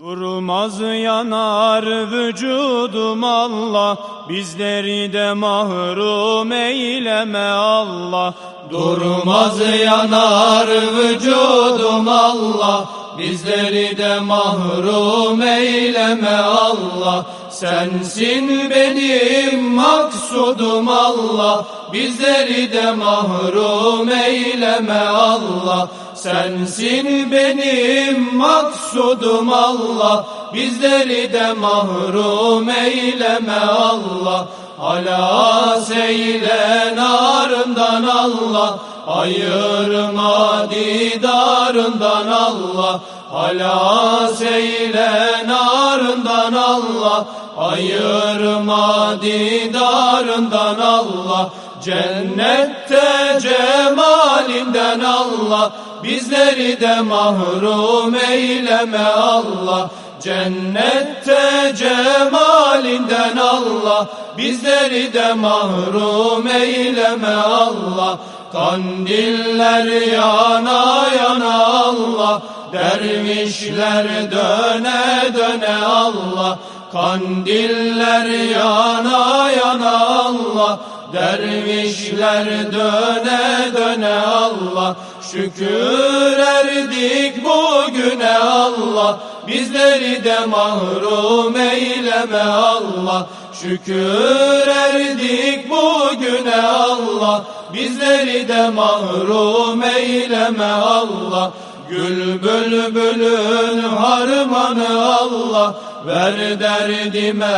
Durmaz yanar vücudum Allah Bizleri de mahrum eyleme Allah. Durmaz yanar vücudum Allah Bizleri de mahrum eyleme Allah. Sensin benim maksudum Allah. Bizleri de mahrum eyleme Allah. Sensin benim maksudum Allah. Bizleri de mahrum eyleme Allah. Ala seyle narından Allah Ayırma didarından Allah Ala seyle narından Allah. Ayırma didarından Allah Cennette cemalinden Allah. Bizleri de mahrum eyleme Allah. Cennette cemalinden Allah. Bizleri de mahrum eyleme Allah Kandiller yana yana Allah Dervişler döne döne Allah. Kandiller yana yana Allah Dervişler döne döne Allah. Şükür erdik bugüne Allah Bizleri de mahrum eyleme Allah. Şükür erdik bugüne Allah Bizleri de mahrum eyleme Allah. Gül bülbülün harmanı Allah. Ver derdime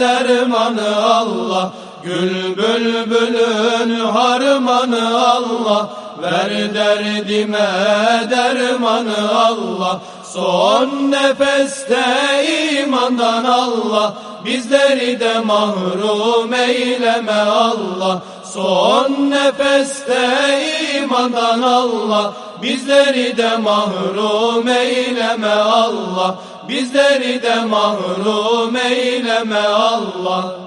dermanı Allah. Gül bülbülün harmanı Allah. Ver derdime dermanı Allah. Son nefeste imandan Allah. Bizleri de mahrum eyleme Allah Son nefeste imandan Allah Bizleri de mahrum eyleme Allah Bizleri de mahrum eyleme Allah